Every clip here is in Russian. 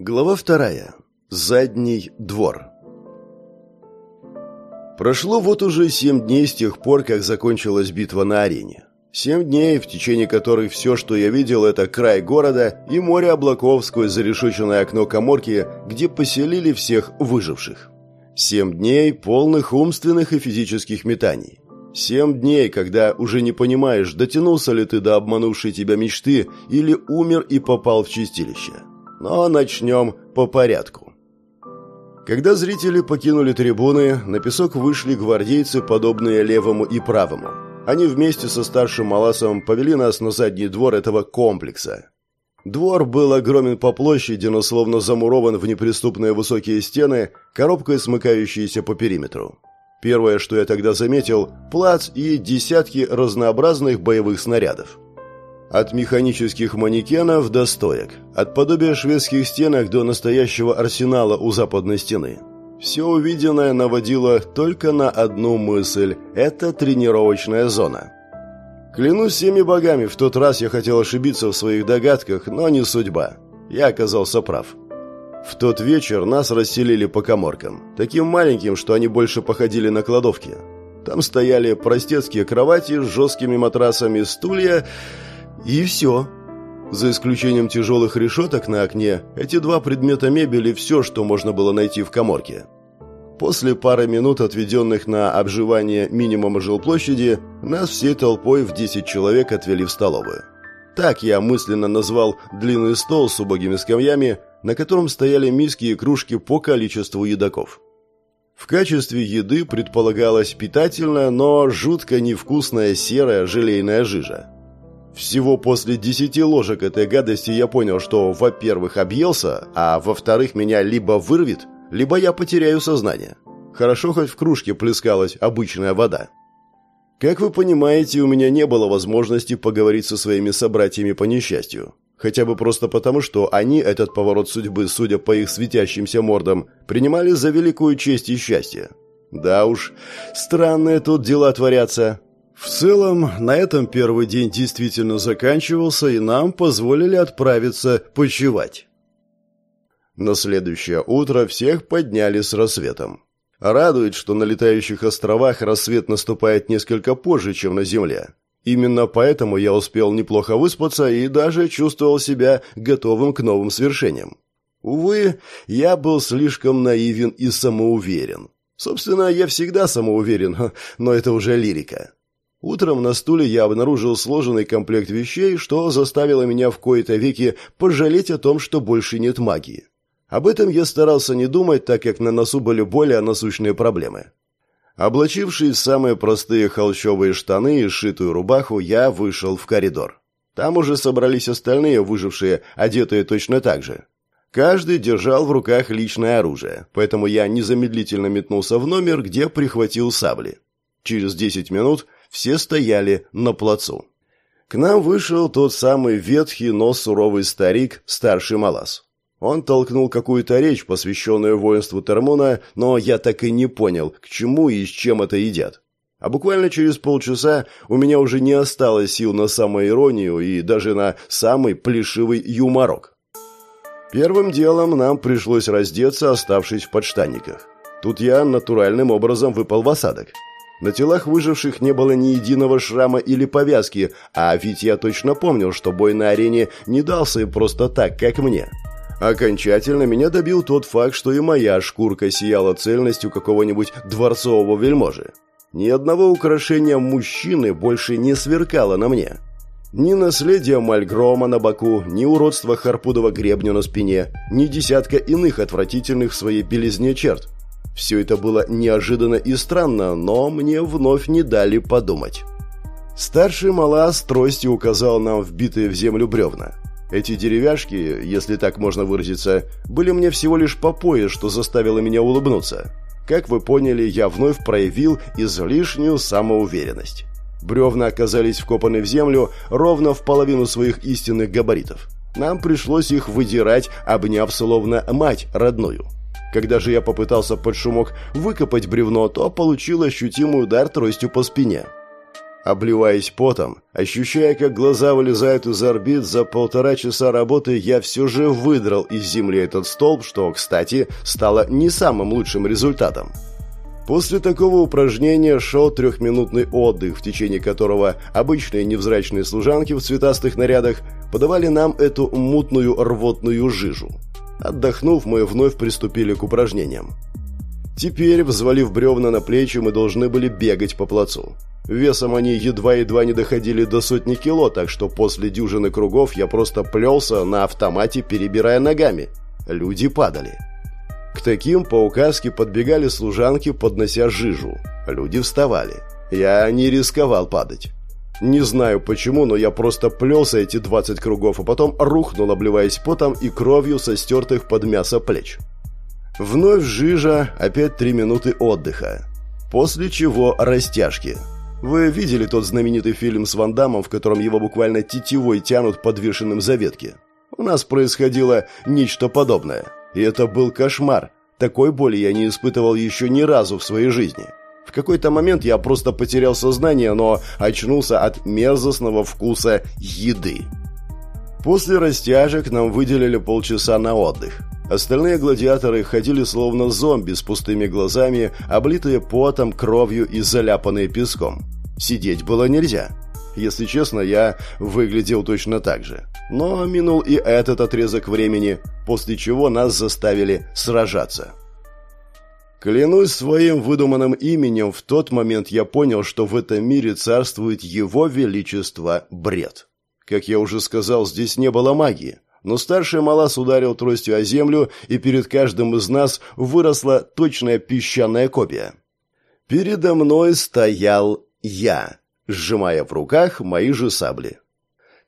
Глава вторая. Задний двор. Прошло вот уже семь дней с тех пор, как закончилась битва на арене. Семь дней, в течение которых все, что я видел, это край города и море облаков сквозь зарешеченное окно коморки, где поселили всех выживших. Семь дней, полных умственных и физических метаний. Семь дней, когда уже не понимаешь, дотянулся ли ты до обманувшей тебя мечты или умер и попал в чистилище. Но начнем по порядку. Когда зрители покинули трибуны, на песок вышли гвардейцы, подобные левому и правому. Они вместе со старшим Маласом повели нас на задний двор этого комплекса. Двор был огромен по площади, но словно замурован в неприступные высокие стены, коробкой смыкающиеся по периметру. Первое, что я тогда заметил – плац и десятки разнообразных боевых снарядов. От механических манекенов до стоек, от подобия шведских стенок до настоящего арсенала у западной стены. Все увиденное наводило только на одну мысль – это тренировочная зона. Клянусь всеми богами, в тот раз я хотел ошибиться в своих догадках, но не судьба. Я оказался прав. В тот вечер нас расселили по коморкам, таким маленьким, что они больше походили на кладовки. Там стояли простецкие кровати с жесткими матрасами, стулья и все. За исключением тяжелых решеток на окне, эти два предмета мебели – все, что можно было найти в коморке. После пары минут, отведенных на обживание минимума жилплощади, нас всей толпой в 10 человек отвели в столовую. Так я мысленно назвал длинный стол с убогими скамьями, на котором стояли миски и кружки по количеству едоков. В качестве еды предполагалась питательная, но жутко невкусная серая желейная жижа. Всего после десяти ложек этой гадости я понял, что, во-первых, объелся, а во-вторых, меня либо вырвет, либо я потеряю сознание. Хорошо хоть в кружке плескалась обычная вода. Как вы понимаете, у меня не было возможности поговорить со своими собратьями по несчастью. Хотя бы просто потому, что они этот поворот судьбы, судя по их светящимся мордам, принимали за великую честь и счастье. Да уж, странные тут дела творятся. В целом, на этом первый день действительно заканчивался, и нам позволили отправиться почевать. На следующее утро всех подняли с рассветом. Радует, что на летающих островах рассвет наступает несколько позже, чем на Земле. Именно поэтому я успел неплохо выспаться и даже чувствовал себя готовым к новым свершениям. Увы, я был слишком наивен и самоуверен. Собственно, я всегда самоуверен, но это уже лирика. Утром на стуле я обнаружил сложенный комплект вещей, что заставило меня в кои-то веки пожалеть о том, что больше нет магии. Об этом я старался не думать, так как на носу были более насущные проблемы. Облачившись в самые простые холщовые штаны и сшитую рубаху, я вышел в коридор. Там уже собрались остальные выжившие, одетые точно так же. Каждый держал в руках личное оружие, поэтому я незамедлительно метнулся в номер, где прихватил сабли. Через десять минут все стояли на плацу. К нам вышел тот самый ветхий, но суровый старик, старший Малас. Он толкнул какую-то речь, посвященную воинству Термона, но я так и не понял, к чему и с чем это едят. А буквально через полчаса у меня уже не осталось сил на самоиронию и даже на самый плешивый юморок. Первым делом нам пришлось раздеться, оставшись в подштанниках. Тут я натуральным образом выпал в осадок. На телах выживших не было ни единого шрама или повязки, а ведь я точно помнил, что бой на арене не дался им просто так, как мне. Окончательно меня добил тот факт, что и моя шкурка сияла цельностью какого-нибудь дворцового вельможи. Ни одного украшения мужчины больше не сверкало на мне. Ни наследия Мальгрома на боку, ни уродства Харпудова гребня на спине, ни десятка иных отвратительных в своей белизне черт. Все это было неожиданно и странно, но мне вновь не дали подумать. Старший мала с тростью указал нам вбитые в землю бревна. Эти деревяшки, если так можно выразиться, были мне всего лишь по пояс, что заставило меня улыбнуться. Как вы поняли, я вновь проявил излишнюю самоуверенность. Бревна оказались вкопаны в землю ровно в половину своих истинных габаритов. Нам пришлось их выдирать, обняв словно мать родную. Когда же я попытался под шумок выкопать бревно, то получил ощутимый удар тростью по спине. Обливаясь потом, ощущая, как глаза вылезают из орбит, за полтора часа работы я все же выдрал из земли этот столб, что, кстати, стало не самым лучшим результатом. После такого упражнения шел трехминутный отдых, в течение которого обычные невзрачные служанки в цветастых нарядах подавали нам эту мутную рвотную жижу. Отдохнув, мы вновь приступили к упражнениям. Теперь, взвалив бревна на плечи, мы должны были бегать по плацу. Весом они едва-едва не доходили до сотни кило, так что после дюжины кругов я просто плелся на автомате, перебирая ногами. Люди падали. К таким по указке подбегали служанки, поднося жижу. Люди вставали. Я не рисковал падать. Не знаю почему, но я просто плелся эти 20 кругов, а потом рухнул, обливаясь потом и кровью со стертых под мясо плеч. Вновь жижа, опять три минуты отдыха. После чего растяжки. Вы видели тот знаменитый фильм с Ван Дамом, в котором его буквально тетивой тянут подвешенным за ветки? У нас происходило нечто подобное. И это был кошмар. Такой боли я не испытывал еще ни разу в своей жизни. В какой-то момент я просто потерял сознание, но очнулся от мерзостного вкуса еды. После растяжек нам выделили полчаса на отдых. Остальные гладиаторы ходили словно зомби с пустыми глазами, облитые потом, кровью и заляпанные песком. Сидеть было нельзя. Если честно, я выглядел точно так же. Но минул и этот отрезок времени, после чего нас заставили сражаться. Клянусь своим выдуманным именем, в тот момент я понял, что в этом мире царствует его величество бред. Как я уже сказал, здесь не было магии. Но старший Малас ударил тростью о землю, и перед каждым из нас выросла точная песчаная копия. Передо мной стоял я сжимая в руках мои же сабли.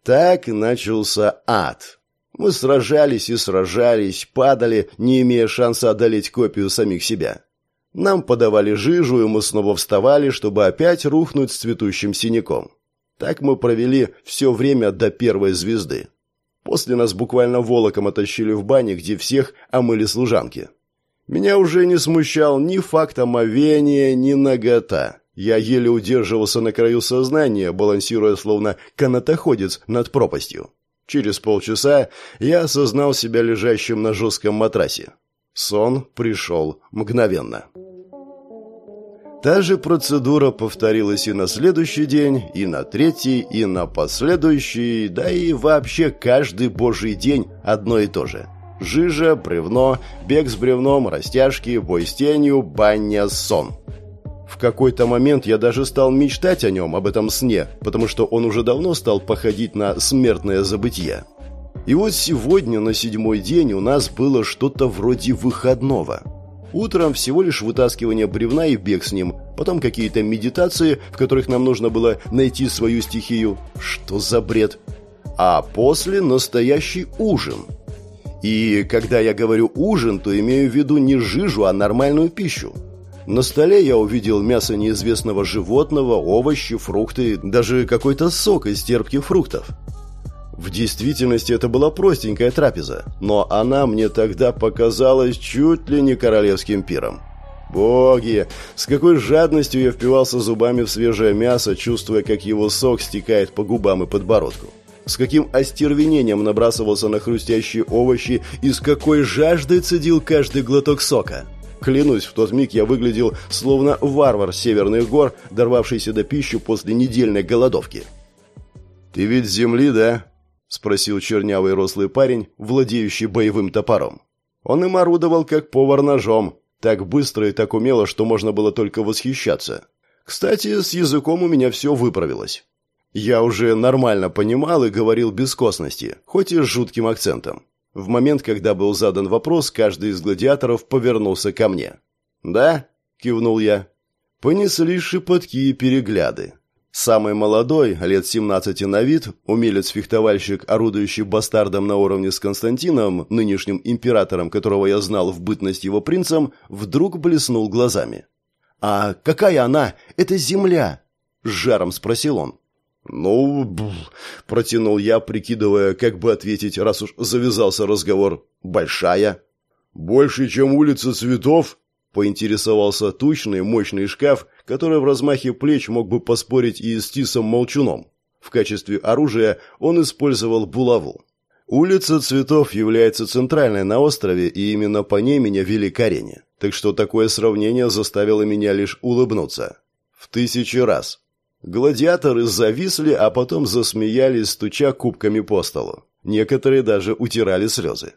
Так начался ад. Мы сражались и сражались, падали, не имея шанса одолеть копию самих себя. Нам подавали жижу, и мы снова вставали, чтобы опять рухнуть с цветущим синяком. Так мы провели все время до первой звезды. После нас буквально волоком оттащили в бане, где всех омыли служанки. Меня уже не смущал ни факт омовения, ни нагота. Я еле удерживался на краю сознания, балансируя словно канатоходец над пропастью. Через полчаса я осознал себя лежащим на жестком матрасе. Сон пришел мгновенно. Та же процедура повторилась и на следующий день, и на третий, и на последующий, да и вообще каждый божий день одно и то же. Жижа, бревно, бег с бревном, растяжки, бой с тенью, баня, сон. Какой-то момент я даже стал мечтать о нем, об этом сне, потому что он уже давно стал походить на смертное забытие. И вот сегодня, на седьмой день, у нас было что-то вроде выходного. Утром всего лишь вытаскивание бревна и бег с ним, потом какие-то медитации, в которых нам нужно было найти свою стихию. Что за бред? А после настоящий ужин. И когда я говорю ужин, то имею в виду не жижу, а нормальную пищу. На столе я увидел мясо неизвестного животного, овощи, фрукты, даже какой-то сок из терпких фруктов. В действительности это была простенькая трапеза, но она мне тогда показалась чуть ли не королевским пиром. Боги, с какой жадностью я впивался зубами в свежее мясо, чувствуя, как его сок стекает по губам и подбородку. С каким остервенением набрасывался на хрустящие овощи и с какой жаждой цедил каждый глоток сока. Клянусь, в тот миг я выглядел словно варвар северных гор, дорвавшийся до пищи после недельной голодовки. «Ты ведь с земли, да?» – спросил чернявый рослый парень, владеющий боевым топором. Он им орудовал, как повар ножом, так быстро и так умело, что можно было только восхищаться. Кстати, с языком у меня все выправилось. Я уже нормально понимал и говорил без косности, хоть и с жутким акцентом. В момент, когда был задан вопрос, каждый из гладиаторов повернулся ко мне. «Да?» – кивнул я. Понесли шепотки и перегляды. Самый молодой, лет 17 на вид, умелец-фехтовальщик, орудующий бастардом на уровне с Константином, нынешним императором, которого я знал в бытность его принцем, вдруг блеснул глазами. «А какая она? Это земля!» – с жаром спросил он. «Ну, б протянул я, прикидывая, как бы ответить, раз уж завязался разговор. «Большая?» «Больше, чем улица цветов?» — поинтересовался тучный, мощный шкаф, который в размахе плеч мог бы поспорить и с Тисом Молчуном. В качестве оружия он использовал булаву. Улица Цветов является центральной на острове, и именно по ней меня вели к арене. Так что такое сравнение заставило меня лишь улыбнуться. В тысячи раз. Гладиаторы зависли, а потом засмеялись, стуча кубками по столу. Некоторые даже утирали слезы.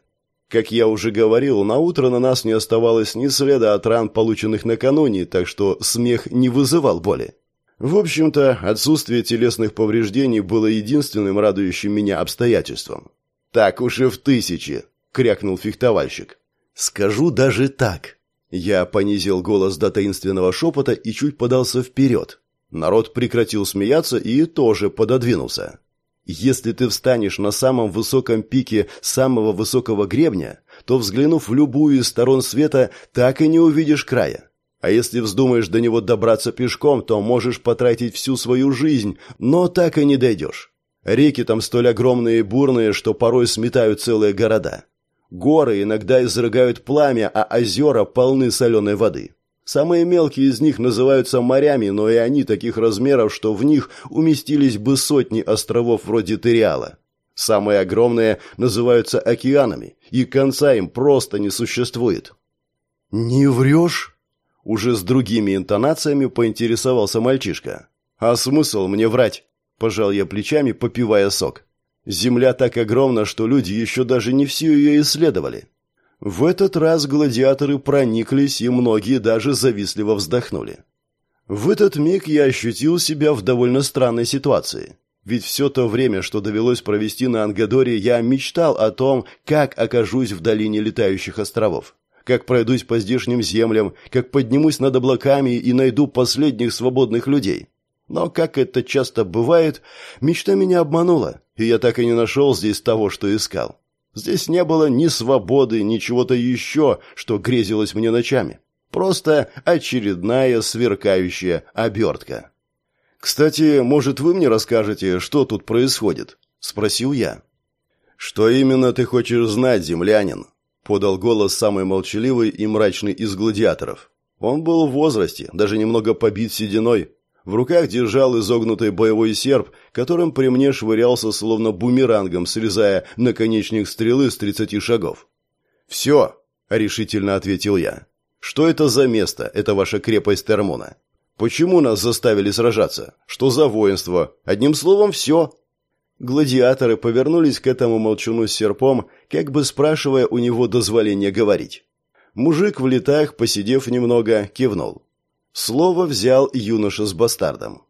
Как я уже говорил, на утро на нас не оставалось ни следа от ран, полученных накануне, так что смех не вызывал боли. В общем-то, отсутствие телесных повреждений было единственным радующим меня обстоятельством. «Так уже в тысячи!» — крякнул фехтовальщик. «Скажу даже так!» Я понизил голос до таинственного шепота и чуть подался вперед. Народ прекратил смеяться и тоже пододвинулся. Если ты встанешь на самом высоком пике самого высокого гребня, то, взглянув в любую из сторон света, так и не увидишь края. А если вздумаешь до него добраться пешком, то можешь потратить всю свою жизнь, но так и не дойдешь. Реки там столь огромные и бурные, что порой сметают целые города. Горы иногда изрыгают пламя, а озера полны соленой воды. Самые мелкие из них называются морями, но и они таких размеров, что в них уместились бы сотни островов вроде Териала. Самые огромные называются океанами, и конца им просто не существует. «Не врешь?» Уже с другими интонациями поинтересовался мальчишка. «А смысл мне врать?» Пожал я плечами, попивая сок. «Земля так огромна, что люди еще даже не всю ее исследовали. В этот раз гладиаторы прониклись, и многие даже завистливо вздохнули. В этот миг я ощутил себя в довольно странной ситуации. Ведь все то время, что довелось провести на Ангадоре, я мечтал о том, как окажусь в долине летающих островов. Как пройдусь по здешним землям, как поднимусь над облаками и найду последних свободных людей. Но, как это часто бывает, мечта меня обманула, и я так и не нашел здесь того, что искал. Здесь не было ни свободы, ни чего-то еще, что грезилось мне ночами. Просто очередная сверкающая обертка. «Кстати, может, вы мне расскажете, что тут происходит?» – спросил я. «Что именно ты хочешь знать, землянин?» – подал голос самый молчаливый и мрачный из гладиаторов. Он был в возрасте, даже немного побит сединой, в руках держал изогнутый боевой серп, которым при мне швырялся словно бумерангом, срезая наконечник стрелы с тридцати шагов. «Все», — решительно ответил я. «Что это за место, это ваша крепость Термона? Почему нас заставили сражаться? Что за воинство? Одним словом, все». Гладиаторы повернулись к этому молчуну с серпом, как бы спрашивая у него дозволения говорить. Мужик в летах, посидев немного, кивнул. Слово взял юноша с бастардом.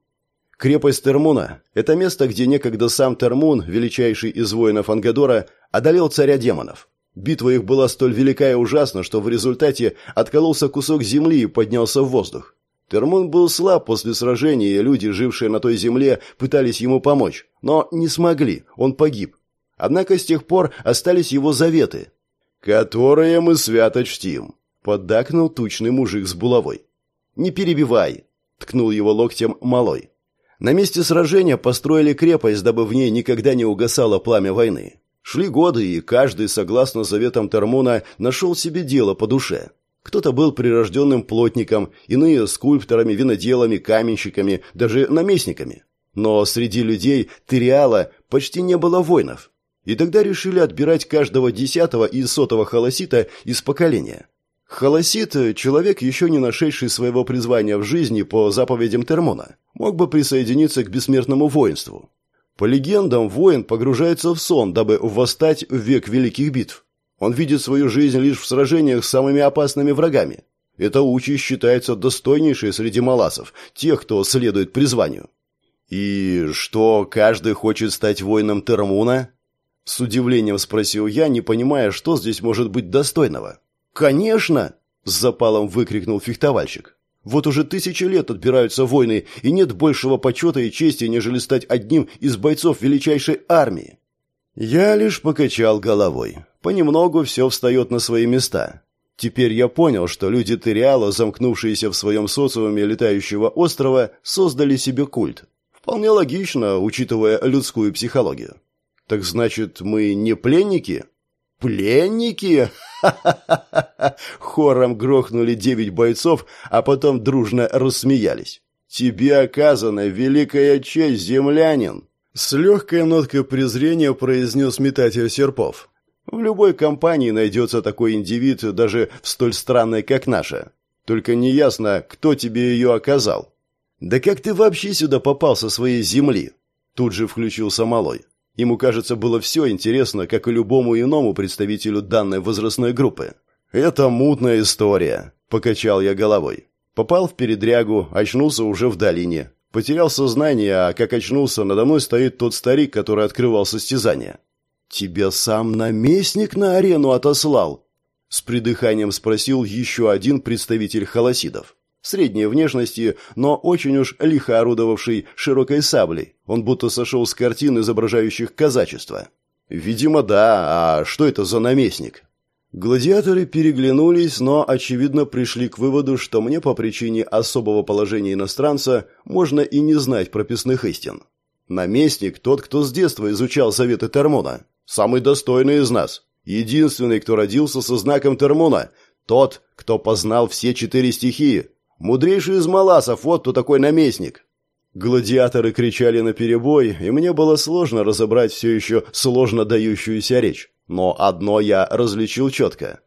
Крепость Термуна – это место, где некогда сам Термун, величайший из воинов Ангадора, одолел царя демонов. Битва их была столь велика и ужасна, что в результате откололся кусок земли и поднялся в воздух. Термун был слаб после сражения, и люди, жившие на той земле, пытались ему помочь, но не смогли, он погиб. Однако с тех пор остались его заветы, которые мы свято чтим, поддакнул тучный мужик с булавой. «Не перебивай!» – ткнул его локтем малой. На месте сражения построили крепость, дабы в ней никогда не угасало пламя войны. Шли годы, и каждый, согласно заветам Термуна, нашел себе дело по душе. Кто-то был прирожденным плотником, иные – скульпторами, виноделами, каменщиками, даже наместниками. Но среди людей Тириала почти не было воинов. И тогда решили отбирать каждого десятого и сотого холосита из поколения. Холосит, человек, еще не нашедший своего призвания в жизни по заповедям Термона, мог бы присоединиться к бессмертному воинству. По легендам, воин погружается в сон, дабы восстать в век великих битв. Он видит свою жизнь лишь в сражениях с самыми опасными врагами. Эта участь считается достойнейшей среди маласов, тех, кто следует призванию. «И что, каждый хочет стать воином Термуна?» С удивлением спросил я, не понимая, что здесь может быть достойного. «Конечно!» – с запалом выкрикнул фехтовальщик. «Вот уже тысячи лет отбираются войны, и нет большего почета и чести, нежели стать одним из бойцов величайшей армии». Я лишь покачал головой. Понемногу все встает на свои места. Теперь я понял, что люди Териала, замкнувшиеся в своем социуме летающего острова, создали себе культ. Вполне логично, учитывая людскую психологию. «Так значит, мы не пленники?» «Пленники?» Хором грохнули девять бойцов, а потом дружно рассмеялись. «Тебе оказана великая честь, землянин!» С легкой ноткой презрения произнес метатель серпов. «В любой компании найдется такой индивид, даже в столь странной, как наша. Только неясно, кто тебе ее оказал». «Да как ты вообще сюда попал со своей земли?» Тут же включился Малой. Ему, кажется, было все интересно, как и любому иному представителю данной возрастной группы. «Это мутная история», – покачал я головой. Попал в передрягу, очнулся уже в долине. Потерял сознание, а как очнулся, надо мной стоит тот старик, который открывал состязание. «Тебя сам наместник на арену отослал?» С придыханием спросил еще один представитель холосидов средней внешности, но очень уж лихо орудовавший широкой саблей. Он будто сошел с картин, изображающих казачество. «Видимо, да. А что это за наместник?» Гладиаторы переглянулись, но, очевидно, пришли к выводу, что мне по причине особого положения иностранца можно и не знать прописных истин. Наместник – тот, кто с детства изучал заветы Термона. Самый достойный из нас. Единственный, кто родился со знаком Термона. Тот, кто познал все четыре стихии. Мудрейший из маласов, вот кто такой наместник. Гладиаторы кричали на перебой, и мне было сложно разобрать все еще сложно дающуюся речь. Но одно я различил четко.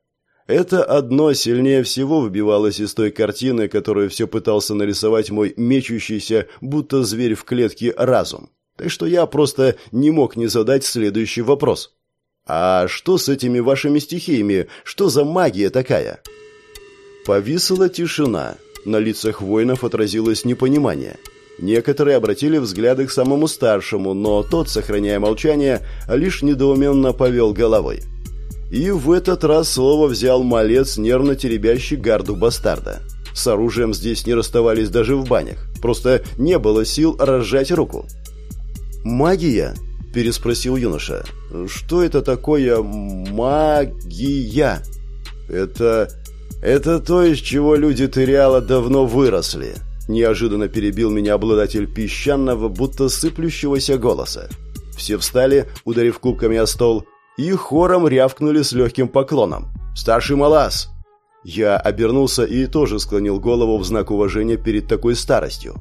Это одно сильнее всего выбивалось из той картины, которую все пытался нарисовать мой мечущийся, будто зверь в клетке, разум. Так что я просто не мог не задать следующий вопрос. «А что с этими вашими стихиями? Что за магия такая?» Повисла тишина. На лицах воинов отразилось непонимание. Некоторые обратили взгляды к самому старшему, но тот, сохраняя молчание, лишь недоуменно повел головой. И в этот раз слово взял малец, нервно теребящий гарду бастарда. С оружием здесь не расставались даже в банях. Просто не было сил разжать руку. «Магия?» – переспросил юноша. «Что это такое магия?» «Это «Это то, из чего люди Терриала давно выросли», – неожиданно перебил меня обладатель песчаного, будто сыплющегося голоса. Все встали, ударив кубками о стол, и хором рявкнули с легким поклоном. «Старший Малас!» Я обернулся и тоже склонил голову в знак уважения перед такой старостью.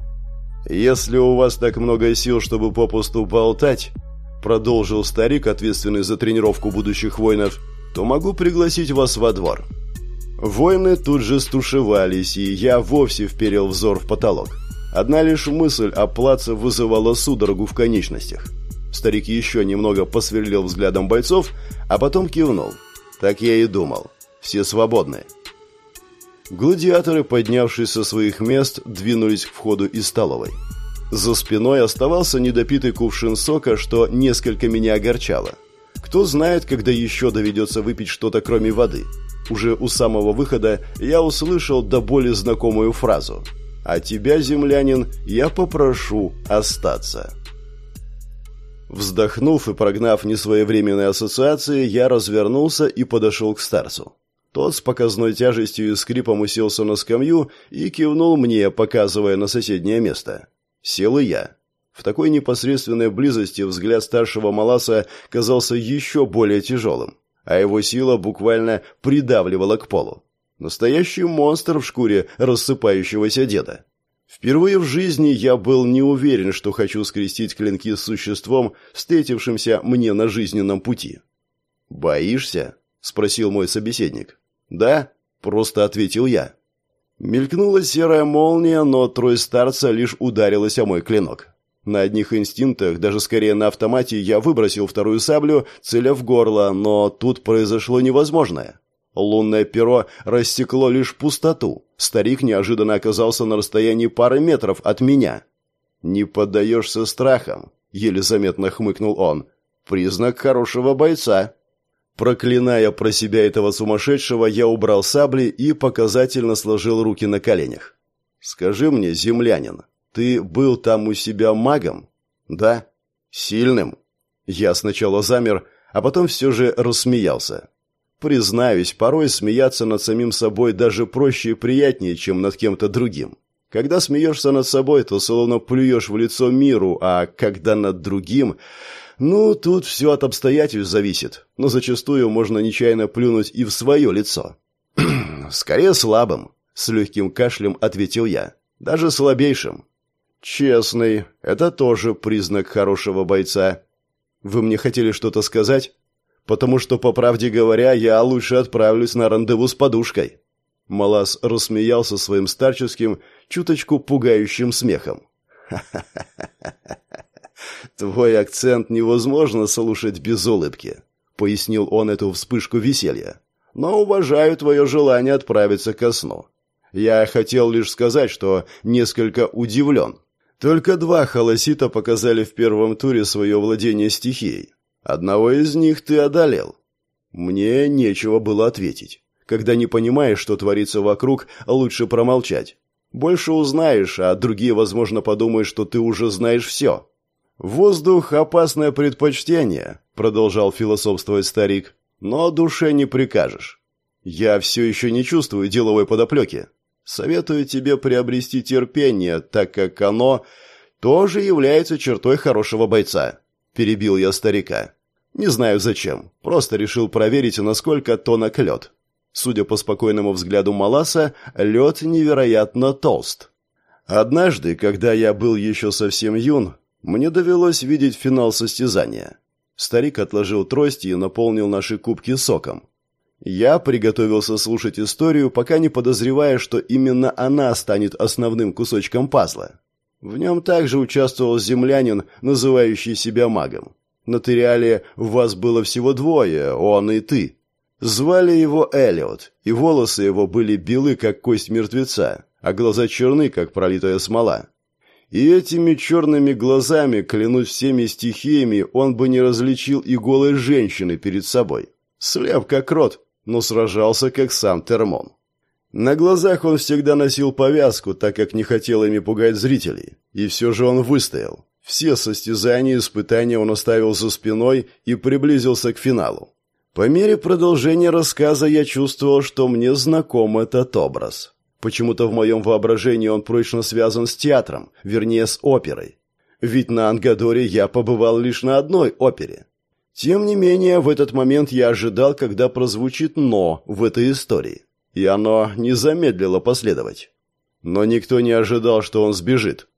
«Если у вас так много сил, чтобы попусту болтать», продолжил старик, ответственный за тренировку будущих воинов, то могу пригласить вас во двор. Воины тут же стушевались, и я вовсе вперил взор в потолок. Одна лишь мысль о плаце вызывала судорогу в конечностях. Старик еще немного посверлил взглядом бойцов, а потом кивнул. Так я и думал. Все свободны. Гладиаторы, поднявшись со своих мест, двинулись к входу из столовой. За спиной оставался недопитый кувшин сока, что несколько меня огорчало. Кто знает, когда еще доведется выпить что-то кроме воды – уже у самого выхода я услышал до боли знакомую фразу «А тебя, землянин, я попрошу остаться». Вздохнув и прогнав несвоевременные ассоциации, я развернулся и подошел к старцу. Тот с показной тяжестью и скрипом уселся на скамью и кивнул мне, показывая на соседнее место. Сел и я. В такой непосредственной близости взгляд старшего Маласа казался еще более тяжелым а его сила буквально придавливала к полу. Настоящий монстр в шкуре рассыпающегося деда. Впервые в жизни я был не уверен, что хочу скрестить клинки с существом, встретившимся мне на жизненном пути. «Боишься?» – спросил мой собеседник. «Да», – просто ответил я. Мелькнула серая молния, но трой старца лишь ударилась о мой клинок. На одних инстинктах, даже скорее на автомате, я выбросил вторую саблю, целя в горло, но тут произошло невозможное. Лунное перо рассекло лишь пустоту. Старик неожиданно оказался на расстоянии пары метров от меня. «Не поддаешься страхам», — еле заметно хмыкнул он. «Признак хорошего бойца». Проклиная про себя этого сумасшедшего, я убрал сабли и показательно сложил руки на коленях. «Скажи мне, землянин, ты был там у себя магом? Да? Сильным? Я сначала замер, а потом все же рассмеялся. Признаюсь, порой смеяться над самим собой даже проще и приятнее, чем над кем-то другим. Когда смеешься над собой, то словно плюешь в лицо миру, а когда над другим... Ну, тут все от обстоятельств зависит, но зачастую можно нечаянно плюнуть и в свое лицо. Скорее слабым, с легким кашлем ответил я. Даже слабейшим. Честный, это тоже признак хорошего бойца. Вы мне хотели что-то сказать? Потому что, по правде говоря, я лучше отправлюсь на рандеву с подушкой. Малас рассмеялся своим старческим, чуточку пугающим смехом. «Твой акцент невозможно слушать без улыбки», — пояснил он эту вспышку веселья. «Но уважаю твое желание отправиться ко сну. Я хотел лишь сказать, что несколько удивлен. Только два холосита показали в первом туре свое владение стихией. Одного из них ты одолел». Мне нечего было ответить. Когда не понимаешь, что творится вокруг, лучше промолчать. Больше узнаешь, а другие, возможно, подумают, что ты уже знаешь все. «Воздух – опасное предпочтение», – продолжал философствовать старик. «Но душе не прикажешь. Я все еще не чувствую деловой подоплеки. Советую тебе приобрести терпение, так как оно тоже является чертой хорошего бойца», – перебил я старика. «Не знаю зачем, просто решил проверить, насколько тонок лед. Судя по спокойному взгляду Маласа, лед невероятно толст. Однажды, когда я был еще совсем юн, мне довелось видеть финал состязания. Старик отложил трости и наполнил наши кубки соком. Я приготовился слушать историю, пока не подозревая, что именно она станет основным кусочком пазла. В нем также участвовал землянин, называющий себя магом. На Териале вас было всего двое, он и ты. Звали его Элиот, и волосы его были белы, как кость мертвеца, а глаза черны, как пролитая смола. И этими черными глазами, клянусь всеми стихиями, он бы не различил и голой женщины перед собой. Слеп как рот, но сражался как сам Термон. На глазах он всегда носил повязку, так как не хотел ими пугать зрителей. И все же он выстоял. Все состязания и испытания он оставил за спиной и приблизился к финалу. По мере продолжения рассказа я чувствовал, что мне знаком этот образ. Почему-то в моем воображении он прочно связан с театром, вернее, с оперой. Ведь на Ангадоре я побывал лишь на одной опере. Тем не менее, в этот момент я ожидал, когда прозвучит «но» в этой истории. И оно не замедлило последовать. Но никто не ожидал, что он сбежит.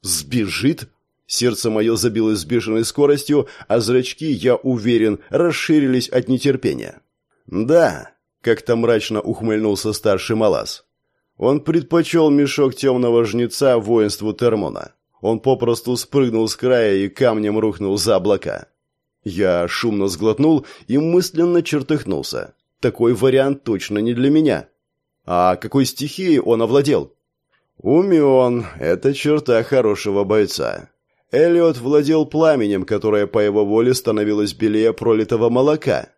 «Сбежит?» Сердце мое забилось с бешеной скоростью, а зрачки, я уверен, расширились от нетерпения. «Да», — как-то мрачно ухмыльнулся старший Малас. Он предпочел мешок темного жнеца воинству Термона. Он попросту спрыгнул с края и камнем рухнул за облака. Я шумно сглотнул и мысленно чертыхнулся. Такой вариант точно не для меня. А какой стихией он овладел? Умен — это черта хорошего бойца. Эллиот владел пламенем, которое по его воле становилось белее пролитого молока.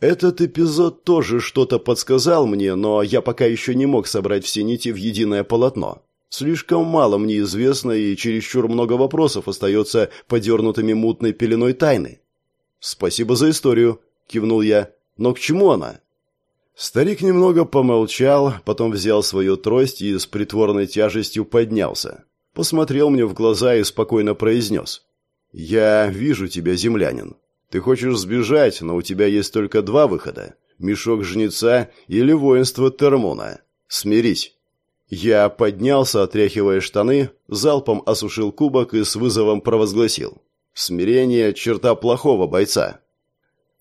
Этот эпизод тоже что-то подсказал мне, но я пока еще не мог собрать все нити в единое полотно. Слишком мало мне известно, и чересчур много вопросов остается подернутыми мутной пеленой тайны. «Спасибо за историю», — кивнул я. «Но к чему она?» Старик немного помолчал, потом взял свою трость и с притворной тяжестью поднялся посмотрел мне в глаза и спокойно произнес. «Я вижу тебя, землянин. Ты хочешь сбежать, но у тебя есть только два выхода. Мешок жнеца или воинство Термона. Смирись». Я поднялся, отряхивая штаны, залпом осушил кубок и с вызовом провозгласил. «Смирение – черта плохого бойца».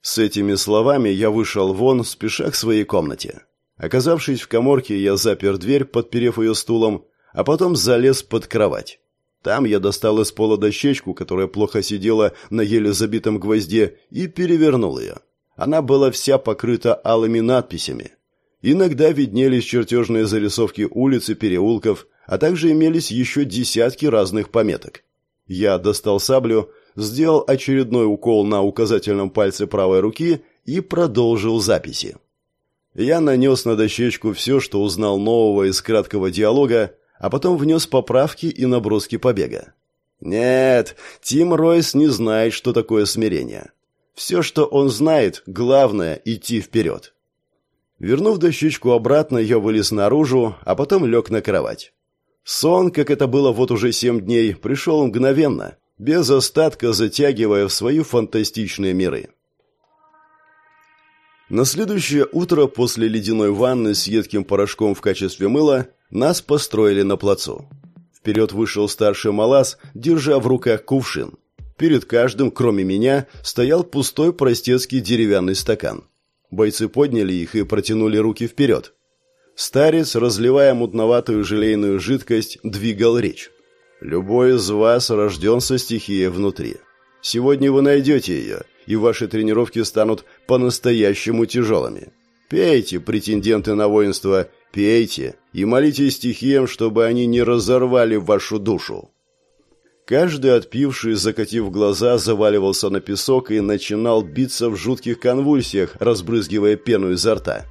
С этими словами я вышел вон, спеша к своей комнате. Оказавшись в коморке, я запер дверь, подперев ее стулом, а потом залез под кровать. Там я достал из пола дощечку, которая плохо сидела на еле забитом гвозде, и перевернул ее. Она была вся покрыта алыми надписями. Иногда виднелись чертежные зарисовки улиц и переулков, а также имелись еще десятки разных пометок. Я достал саблю, сделал очередной укол на указательном пальце правой руки и продолжил записи. Я нанес на дощечку все, что узнал нового из краткого диалога, а потом внес поправки и наброски побега. Нет, Тим Ройс не знает, что такое смирение. Все, что он знает, главное – идти вперед. Вернув дощечку обратно, я вылез наружу, а потом лег на кровать. Сон, как это было вот уже семь дней, пришел мгновенно. Без остатка затягивая в свои фантастичные миры. На следующее утро после ледяной ванны с едким порошком в качестве мыла нас построили на плацу. Вперед вышел старший малаз, держа в руках кувшин. Перед каждым, кроме меня, стоял пустой простецкий деревянный стакан. Бойцы подняли их и протянули руки вперед. Старец, разливая мутноватую желейную жидкость, двигал речь. «Любой из вас рожден со стихией внутри. Сегодня вы найдете ее, и ваши тренировки станут по-настоящему тяжелыми. Пейте, претенденты на воинство, пейте и молитесь стихиям, чтобы они не разорвали вашу душу». Каждый отпивший, закатив глаза, заваливался на песок и начинал биться в жутких конвульсиях, разбрызгивая пену изо рта.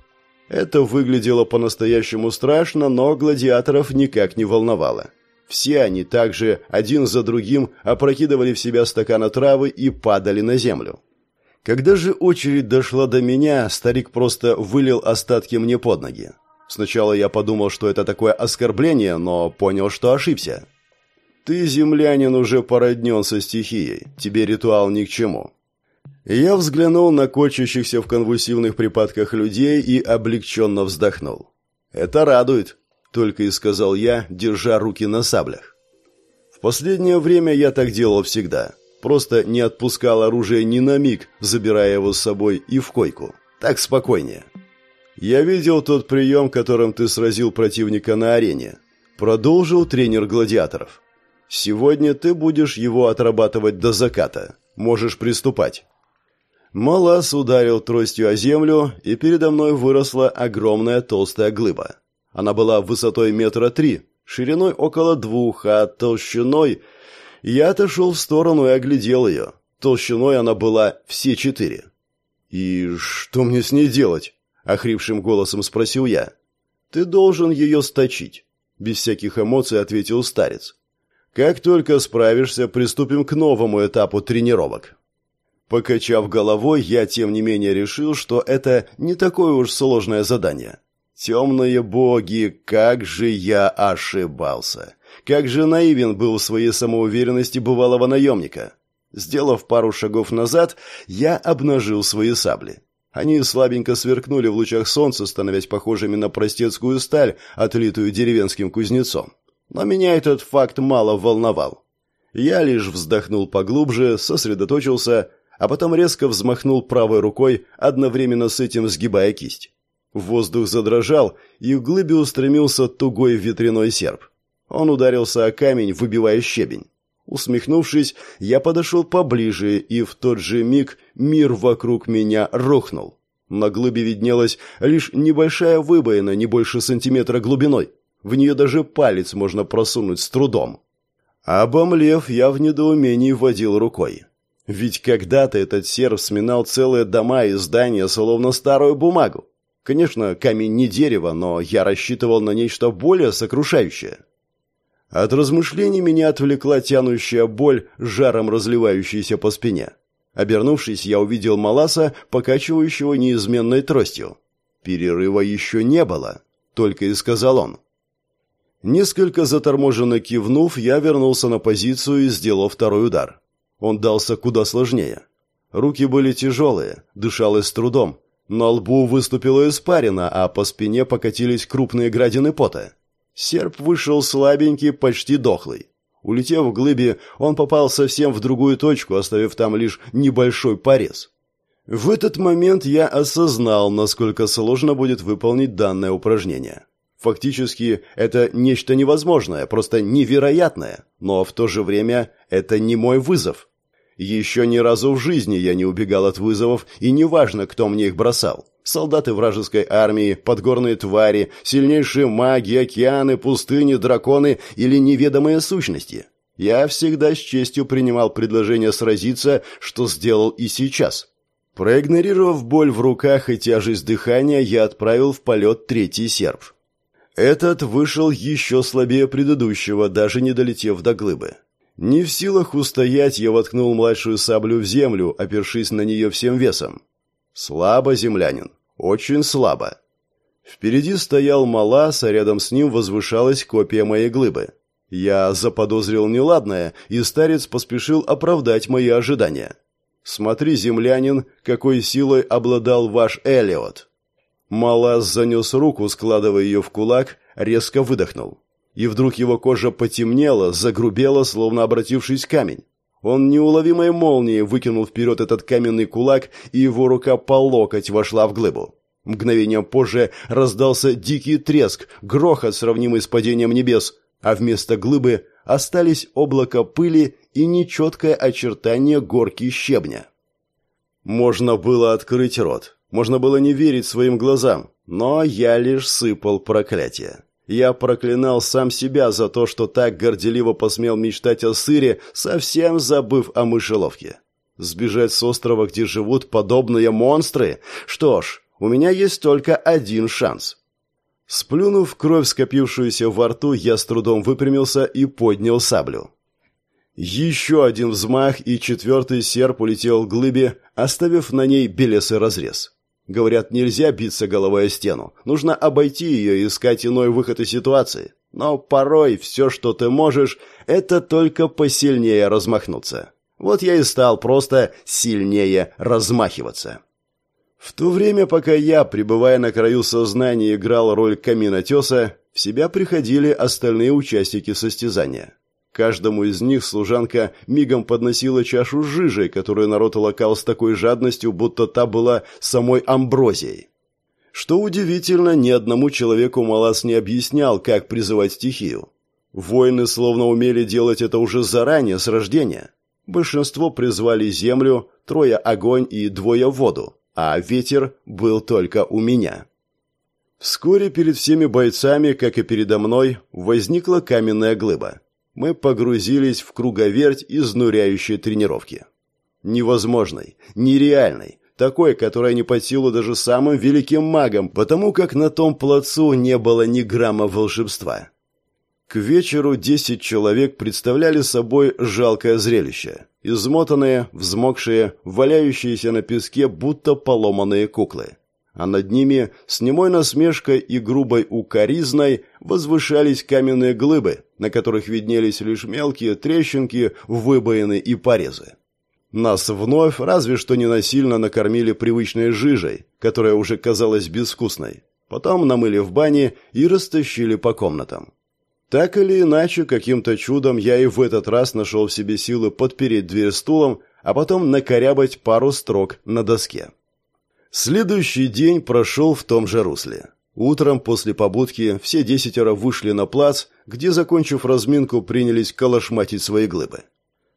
Это выглядело по-настоящему страшно, но гладиаторов никак не волновало. Все они также, один за другим, опрокидывали в себя стаканы травы и падали на землю. Когда же очередь дошла до меня, старик просто вылил остатки мне под ноги. Сначала я подумал, что это такое оскорбление, но понял, что ошибся. Ты, землянин, уже породнен со стихией. Тебе ритуал ни к чему. Я взглянул на кочущихся в конвульсивных припадках людей и облегченно вздохнул. Это радует, только и сказал я, держа руки на саблях. В последнее время я так делал всегда. Просто не отпускал оружие ни на миг, забирая его с собой и в койку. Так спокойнее. Я видел тот прием, которым ты сразил противника на арене. Продолжил тренер гладиаторов. Сегодня ты будешь его отрабатывать до заката. Можешь приступать». Малас ударил тростью о землю, и передо мной выросла огромная толстая глыба. Она была высотой метра три, шириной около двух, а толщиной... Я отошел в сторону и оглядел ее. Толщиной она была все четыре. «И что мне с ней делать?» — охрипшим голосом спросил я. «Ты должен ее сточить», — без всяких эмоций ответил старец. Как только справишься, приступим к новому этапу тренировок. Покачав головой, я тем не менее решил, что это не такое уж сложное задание. Темные боги, как же я ошибался! Как же наивен был в своей самоуверенности бывалого наемника! Сделав пару шагов назад, я обнажил свои сабли. Они слабенько сверкнули в лучах солнца, становясь похожими на простецкую сталь, отлитую деревенским кузнецом. Но меня этот факт мало волновал. Я лишь вздохнул поглубже, сосредоточился, а потом резко взмахнул правой рукой, одновременно с этим сгибая кисть. Воздух задрожал, и в глыбе устремился тугой ветряной серп. Он ударился о камень, выбивая щебень. Усмехнувшись, я подошел поближе, и в тот же миг мир вокруг меня рухнул. На глыбе виднелась лишь небольшая выбоина, не больше сантиметра глубиной. В нее даже палец можно просунуть с трудом. Обомлев, я в недоумении водил рукой. Ведь когда-то этот серв сминал целые дома и здания, словно старую бумагу. Конечно, камень не дерево, но я рассчитывал на нечто более сокрушающее. От размышлений меня отвлекла тянущая боль, жаром разливающаяся по спине. Обернувшись, я увидел Маласа, покачивающего неизменной тростью. Перерыва еще не было, только и сказал он. Несколько заторможенно кивнув, я вернулся на позицию и сделал второй удар. Он дался куда сложнее. Руки были тяжелые, дышалось с трудом. На лбу выступила испарина, а по спине покатились крупные градины пота. Серп вышел слабенький, почти дохлый. Улетев в глыбе, он попал совсем в другую точку, оставив там лишь небольшой порез. В этот момент я осознал, насколько сложно будет выполнить данное упражнение. Фактически это нечто невозможное, просто невероятное, но в то же время это не мой вызов. Еще ни разу в жизни я не убегал от вызовов, и неважно, кто мне их бросал. Солдаты вражеской армии, подгорные твари, сильнейшие маги, океаны, пустыни, драконы или неведомые сущности. Я всегда с честью принимал предложение сразиться, что сделал и сейчас. Проигнорировав боль в руках и тяжесть дыхания, я отправил в полет третий серп. Этот вышел еще слабее предыдущего, даже не долетев до глыбы. Не в силах устоять, я воткнул младшую саблю в землю, опершись на нее всем весом. Слабо, землянин, очень слабо. Впереди стоял Малас, а рядом с ним возвышалась копия моей глыбы. Я заподозрил неладное, и старец поспешил оправдать мои ожидания. «Смотри, землянин, какой силой обладал ваш Элиот!» Малас занес руку, складывая ее в кулак, резко выдохнул. И вдруг его кожа потемнела, загрубела, словно обратившись в камень. Он неуловимой молнией выкинул вперед этот каменный кулак, и его рука по локоть вошла в глыбу. Мгновением позже раздался дикий треск, грохот, сравнимый с падением небес, а вместо глыбы остались облако пыли и нечеткое очертание горки щебня. Можно было открыть рот, можно было не верить своим глазам, но я лишь сыпал проклятия. Я проклинал сам себя за то, что так горделиво посмел мечтать о сыре, совсем забыв о мышеловке. Сбежать с острова, где живут подобные монстры? Что ж, у меня есть только один шанс. Сплюнув кровь, скопившуюся во рту, я с трудом выпрямился и поднял саблю. Еще один взмах, и четвертый серп улетел к глыбе, оставив на ней белесый разрез. Говорят, нельзя биться головой о стену. Нужно обойти ее и искать иной выход из ситуации. Но порой все, что ты можешь, это только посильнее размахнуться. Вот я и стал просто сильнее размахиваться. В то время, пока я, пребывая на краю сознания, играл роль каменотеса, в себя приходили остальные участники состязания. Каждому из них служанка мигом подносила чашу с жижей, которую народ лакал с такой жадностью, будто та была самой амброзией. Что удивительно, ни одному человеку Малас не объяснял, как призывать стихию. Воины словно умели делать это уже заранее, с рождения. Большинство призвали землю, трое огонь и двое воду а ветер был только у меня. Вскоре перед всеми бойцами, как и передо мной, возникла каменная глыба. Мы погрузились в круговерть изнуряющей тренировки. Невозможной, нереальной, такой, которая не под силу даже самым великим магам, потому как на том плацу не было ни грамма волшебства. К вечеру десять человек представляли собой жалкое зрелище. Измотанные, взмокшие, валяющиеся на песке, будто поломанные куклы. А над ними, с немой насмешкой и грубой укоризной, возвышались каменные глыбы, на которых виднелись лишь мелкие трещинки, выбоины и порезы. Нас вновь разве что не насильно накормили привычной жижей, которая уже казалась безвкусной. Потом намыли в бане и растащили по комнатам. Так или иначе, каким-то чудом я и в этот раз нашел в себе силы подпереть дверь стулом, а потом накорябать пару строк на доске. Следующий день прошел в том же русле. Утром после побудки все десятеро вышли на плац, где, закончив разминку, принялись калашматить свои глыбы.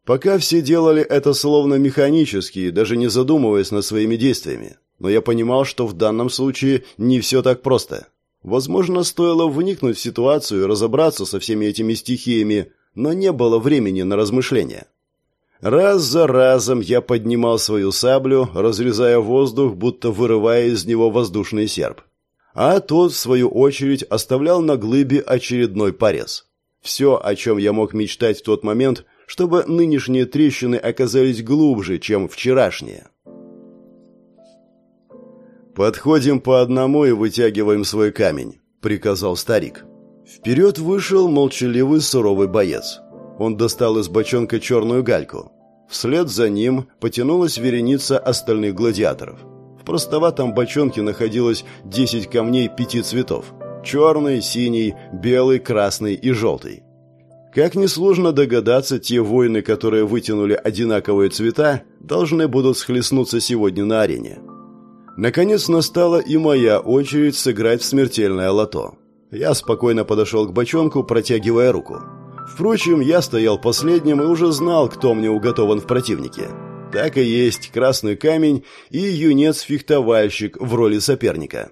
Пока все делали это словно механически, даже не задумываясь над своими действиями. Но я понимал, что в данном случае не все так просто. Возможно, стоило вникнуть в ситуацию и разобраться со всеми этими стихиями, но не было времени на размышления. Раз за разом я поднимал свою саблю, разрезая воздух, будто вырывая из него воздушный серп. А тот, в свою очередь, оставлял на глыбе очередной порез. Все, о чем я мог мечтать в тот момент, чтобы нынешние трещины оказались глубже, чем вчерашние. «Подходим по одному и вытягиваем свой камень», — приказал старик. Вперед вышел молчаливый суровый боец. Он достал из бочонка черную гальку. Вслед за ним потянулась вереница остальных гладиаторов. В простоватом бочонке находилось 10 камней пяти цветов. Черный, синий, белый, красный и желтый. Как несложно догадаться, те воины, которые вытянули одинаковые цвета, должны будут схлестнуться сегодня на арене. Наконец настала и моя очередь сыграть в смертельное лото. Я спокойно подошел к бочонку, протягивая руку. Впрочем, я стоял последним и уже знал, кто мне уготован в противнике. Так и есть красный камень и юнец-фехтовальщик в роли соперника.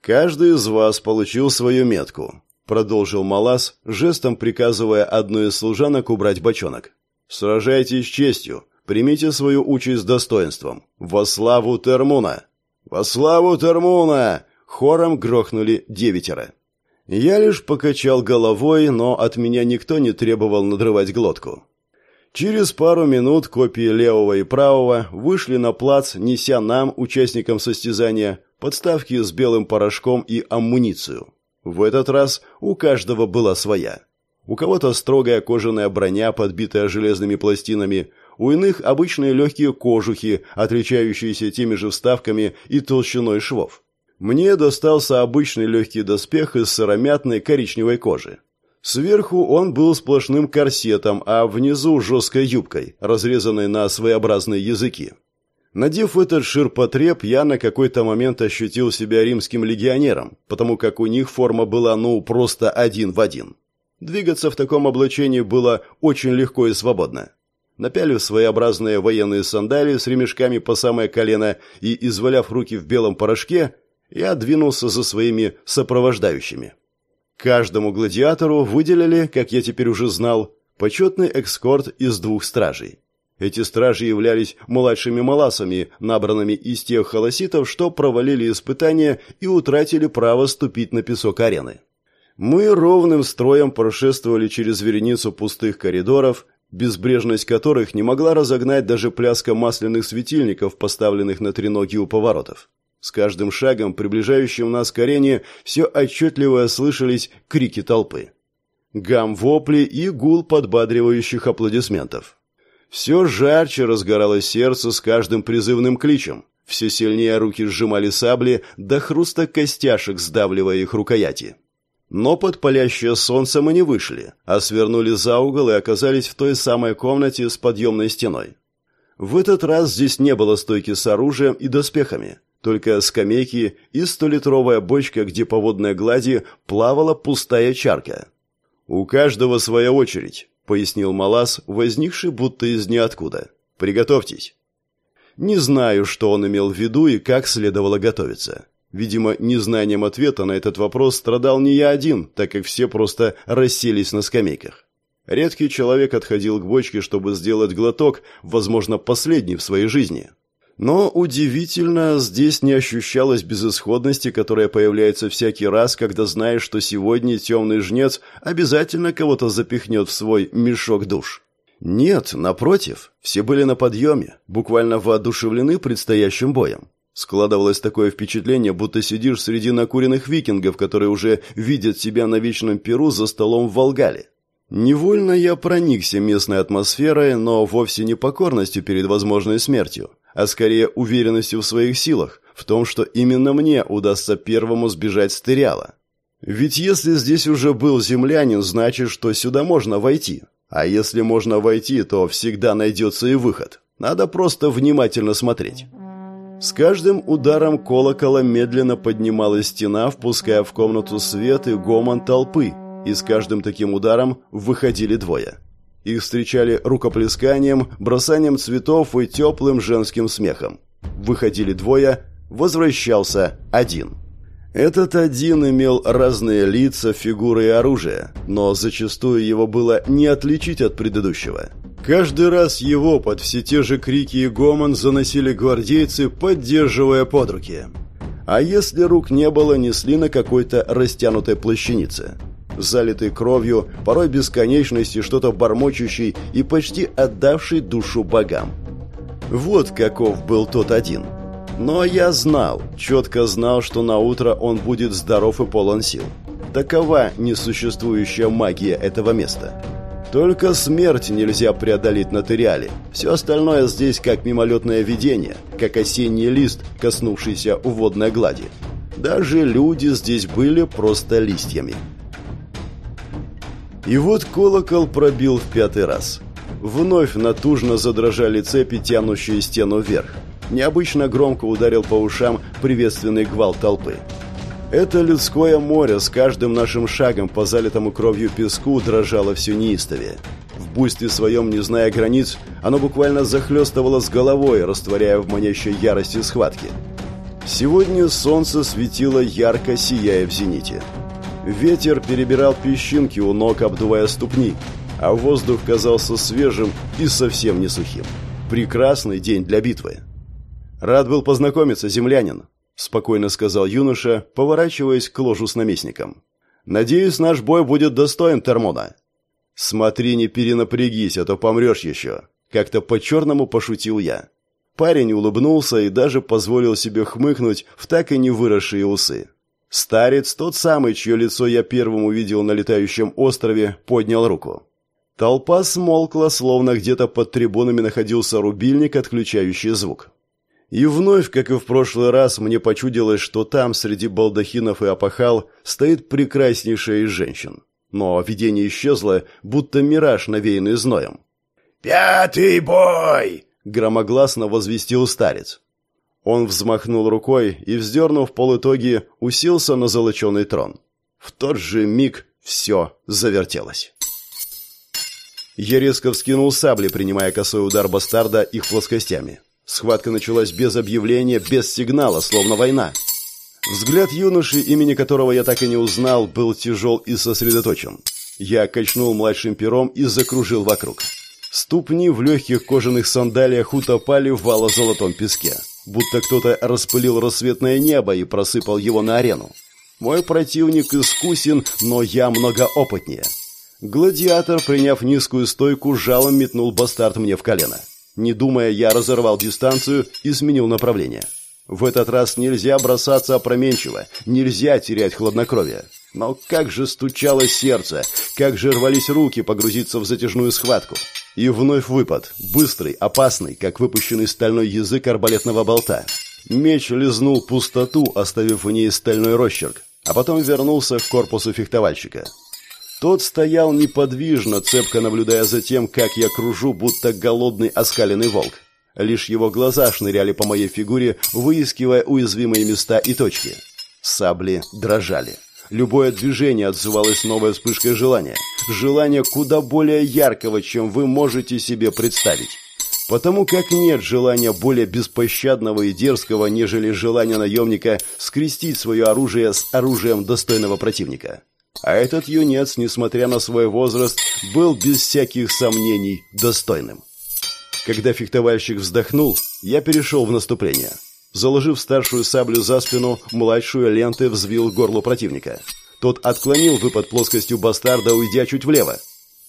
«Каждый из вас получил свою метку», — продолжил Малас, жестом приказывая одной из служанок убрать бочонок. «Сражайтесь с честью, примите свою участь с достоинством. Во славу Термуна!» «Во славу Термуна!» — хором грохнули девятеро. Я лишь покачал головой, но от меня никто не требовал надрывать глотку. Через пару минут копии левого и правого вышли на плац, неся нам, участникам состязания, подставки с белым порошком и амуницию. В этот раз у каждого была своя. У кого-то строгая кожаная броня, подбитая железными пластинами, у иных обычные легкие кожухи, отличающиеся теми же вставками и толщиной швов. Мне достался обычный легкий доспех из сыромятной коричневой кожи. Сверху он был сплошным корсетом, а внизу жесткой юбкой, разрезанной на своеобразные языки. Надев этот ширпотреб, я на какой-то момент ощутил себя римским легионером, потому как у них форма была, ну, просто один в один. Двигаться в таком облачении было очень легко и свободно. Напялив своеобразные военные сандалии с ремешками по самое колено и изваляв руки в белом порошке, я двинулся за своими сопровождающими. Каждому гладиатору выделили, как я теперь уже знал, почетный экскорт из двух стражей. Эти стражи являлись младшими маласами, набранными из тех холоситов, что провалили испытания и утратили право ступить на песок арены. Мы ровным строем прошествовали через вереницу пустых коридоров, безбрежность которых не могла разогнать даже пляска масляных светильников, поставленных на треноги у поворотов. С каждым шагом, приближающим нас к арене, все отчетливо слышались крики толпы. Гам вопли и гул подбадривающих аплодисментов. Все жарче разгоралось сердце с каждым призывным кличем. Все сильнее руки сжимали сабли до хруста костяшек, сдавливая их рукояти. Но под палящее солнце мы не вышли, а свернули за угол и оказались в той самой комнате с подъемной стеной. В этот раз здесь не было стойки с оружием и доспехами, только скамейки и столитровая бочка, где по водной глади плавала пустая чарка. «У каждого своя очередь», — пояснил Малас, возникший будто из ниоткуда. «Приготовьтесь». Не знаю, что он имел в виду и как следовало готовиться. Видимо, незнанием ответа на этот вопрос страдал не я один, так как все просто расселись на скамейках. Редкий человек отходил к бочке, чтобы сделать глоток, возможно, последний в своей жизни. Но удивительно, здесь не ощущалось безысходности, которая появляется всякий раз, когда знаешь, что сегодня темный жнец обязательно кого-то запихнет в свой мешок душ. Нет, напротив, все были на подъеме, буквально воодушевлены предстоящим боем. Складывалось такое впечатление, будто сидишь среди накуренных викингов, которые уже видят себя на вечном перу за столом в Волгале. Невольно я проникся местной атмосферой, но вовсе не покорностью перед возможной смертью, а скорее уверенностью в своих силах, в том, что именно мне удастся первому сбежать с Тыриала. Ведь если здесь уже был землянин, значит, что сюда можно войти. А если можно войти, то всегда найдется и выход. Надо просто внимательно смотреть. С каждым ударом колокола медленно поднималась стена, впуская в комнату свет и гомон толпы, и с каждым таким ударом выходили двое. Их встречали рукоплесканием, бросанием цветов и теплым женским смехом. Выходили двое, возвращался один. Этот один имел разные лица, фигуры и оружие, но зачастую его было не отличить от предыдущего – Каждый раз его под все те же крики и гомон заносили гвардейцы, поддерживая под руки. А если рук не было, несли на какой-то растянутой плащанице. Залитый кровью, порой бесконечности, что-то бормочущий и почти отдавший душу богам. Вот каков был тот один. Но я знал, четко знал, что на утро он будет здоров и полон сил. Такова несуществующая магия этого места. Только смерть нельзя преодолеть на Териале. Все остальное здесь как мимолетное видение, как осенний лист, коснувшийся у водной глади. Даже люди здесь были просто листьями. И вот колокол пробил в пятый раз. Вновь натужно задрожали цепи, тянущие стену вверх. Необычно громко ударил по ушам приветственный гвал толпы. Это людское море с каждым нашим шагом по залитому кровью песку дрожало все неистовее. В буйстве своем, не зная границ, оно буквально захлестывало с головой, растворяя в манящей ярости схватки. Сегодня солнце светило ярко, сияя в зените. Ветер перебирал песчинки у ног, обдувая ступни, а воздух казался свежим и совсем не сухим. Прекрасный день для битвы. Рад был познакомиться, землянин спокойно сказал юноша, поворачиваясь к ложу с наместником. Надеюсь, наш бой будет достоин Термона. Смотри, не перенапрягись, а то помрешь еще. Как-то по-черному пошутил я. Парень улыбнулся и даже позволил себе хмыкнуть в так и не выросшие усы. Старец, тот самый, чье лицо я первым увидел на летающем острове, поднял руку. Толпа смолкла, словно где-то под трибунами находился рубильник, отключающий звук. И вновь, как и в прошлый раз, мне почудилось, что там, среди балдахинов и опахал, стоит прекраснейшая из женщин. Но видение исчезло, будто мираж, навеянный зноем. «Пятый бой!» — громогласно возвестил старец. Он взмахнул рукой и, вздернув полытоги, уселся на золоченый трон. В тот же миг все завертелось. Я резко вскинул сабли, принимая косой удар бастарда их плоскостями. Схватка началась без объявления, без сигнала, словно война. Взгляд юноши, имени которого я так и не узнал, был тяжел и сосредоточен. Я качнул младшим пером и закружил вокруг. Ступни в легких кожаных сандалиях утопали в вало-золотом песке. Будто кто-то распылил рассветное небо и просыпал его на арену. Мой противник искусен, но я многоопытнее. Гладиатор, приняв низкую стойку, жалом метнул бастард мне в колено. Не думая, я разорвал дистанцию и сменил направление. В этот раз нельзя бросаться опроменчиво, нельзя терять хладнокровие. Но как же стучало сердце, как же рвались руки погрузиться в затяжную схватку. И вновь выпад, быстрый, опасный, как выпущенный стальной язык арбалетного болта. Меч лизнул пустоту, оставив в ней стальной росчерк, а потом вернулся к корпусу фехтовальщика. Тот стоял неподвижно, цепко наблюдая за тем, как я кружу, будто голодный оскаленный волк. Лишь его глаза шныряли по моей фигуре, выискивая уязвимые места и точки. Сабли дрожали. Любое движение отзывалось новой вспышкой желания. Желание куда более яркого, чем вы можете себе представить. Потому как нет желания более беспощадного и дерзкого, нежели желание наемника скрестить свое оружие с оружием достойного противника. А этот юнец, несмотря на свой возраст, был без всяких сомнений достойным. Когда фехтовальщик вздохнул, я перешел в наступление. Заложив старшую саблю за спину, младшую ленты взвил горло противника. Тот отклонил выпад плоскостью бастарда, уйдя чуть влево.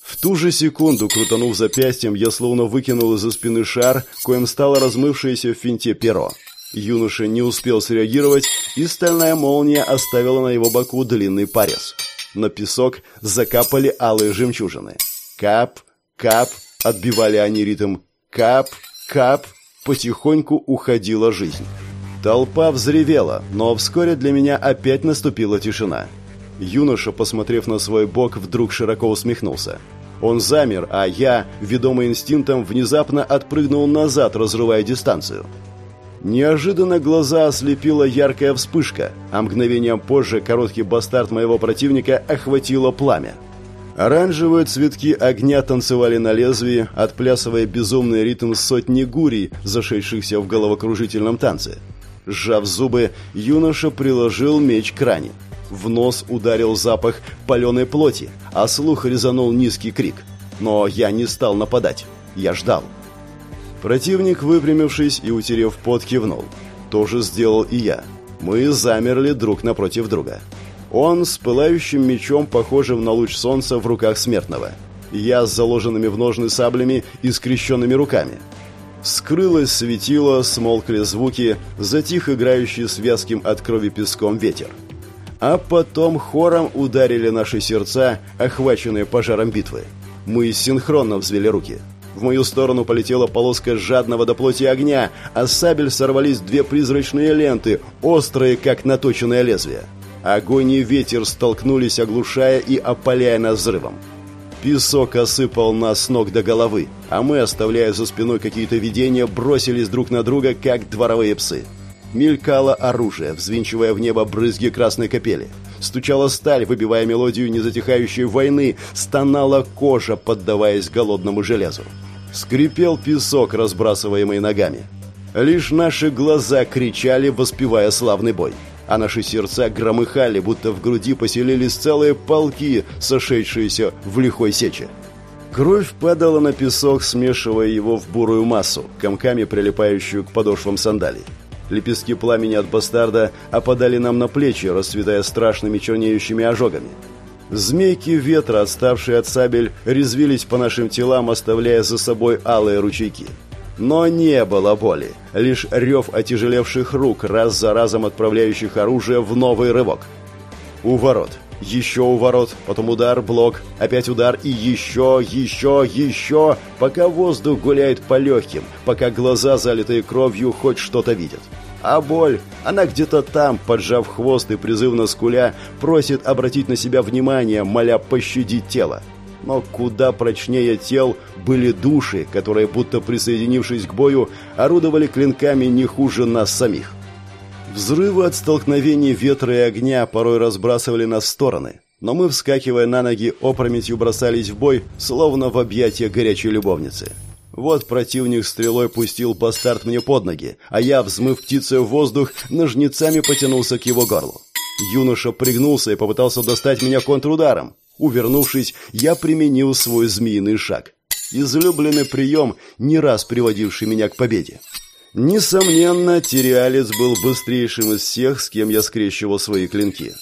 В ту же секунду, крутанув запястьем, я словно выкинул из-за спины шар, коим стало размывшееся в финте перо. Юноша не успел среагировать, и стальная молния оставила на его боку длинный порез. На песок закапали алые жемчужины. Кап, кап, отбивали они ритм. Кап, кап, потихоньку уходила жизнь. Толпа взревела, но вскоре для меня опять наступила тишина. Юноша, посмотрев на свой бок, вдруг широко усмехнулся. Он замер, а я, ведомый инстинктом, внезапно отпрыгнул назад, разрывая дистанцию. Неожиданно глаза ослепила яркая вспышка, а мгновением позже короткий бастард моего противника охватило пламя. Оранжевые цветки огня танцевали на лезвии, отплясывая безумный ритм сотни гурий, зашедшихся в головокружительном танце. Сжав зубы, юноша приложил меч к ране. В нос ударил запах паленой плоти, а слух резанул низкий крик. Но я не стал нападать. Я ждал. Противник, выпрямившись и утерев пот, кивнул. То же сделал и я. Мы замерли друг напротив друга. Он с пылающим мечом, похожим на луч солнца в руках смертного. Я с заложенными в ножны саблями и скрещенными руками. Скрылось светило, смолкли звуки, затих играющий с вязким от крови песком ветер. А потом хором ударили наши сердца, охваченные пожаром битвы. Мы синхронно взвели руки – в мою сторону полетела полоска жадного до плоти огня, а с сабель сорвались две призрачные ленты, острые, как наточенное лезвие. Огонь и ветер столкнулись, оглушая и опаляя нас взрывом. Песок осыпал нас с ног до головы, а мы, оставляя за спиной какие-то видения, бросились друг на друга, как дворовые псы. Мелькало оружие, взвинчивая в небо брызги красной капели. Стучала сталь, выбивая мелодию незатихающей войны, стонала кожа, поддаваясь голодному железу. Скрипел песок, разбрасываемый ногами. Лишь наши глаза кричали, воспевая славный бой. А наши сердца громыхали, будто в груди поселились целые полки, сошедшиеся в лихой сече. Кровь падала на песок, смешивая его в бурую массу, комками прилипающую к подошвам сандалий. Лепестки пламени от бастарда опадали нам на плечи, расцветая страшными чернеющими ожогами. Змейки ветра, отставшие от сабель, резвились по нашим телам, оставляя за собой алые ручейки. Но не было боли, лишь рев отяжелевших рук, раз за разом отправляющих оружие в новый рывок. У ворот. Еще у ворот, потом удар, блок, опять удар и еще, еще, еще, пока воздух гуляет по легким, пока глаза, залитые кровью, хоть что-то видят. А боль, она где-то там, поджав хвост и призывно скуля, просит обратить на себя внимание, моля пощадить тело. Но куда прочнее тел были души, которые, будто присоединившись к бою, орудовали клинками не хуже нас самих. Взрывы от столкновений ветра и огня порой разбрасывали нас в стороны, но мы, вскакивая на ноги, опрометью бросались в бой, словно в объятия горячей любовницы. Вот противник стрелой пустил бастард мне под ноги, а я, взмыв птицей в воздух, ножницами потянулся к его горлу. Юноша пригнулся и попытался достать меня контрударом. Увернувшись, я применил свой змеиный шаг. Излюбленный прием, не раз приводивший меня к победе. Несомненно, Тириалец был быстрейшим из всех, с кем я скрещивал свои клинки.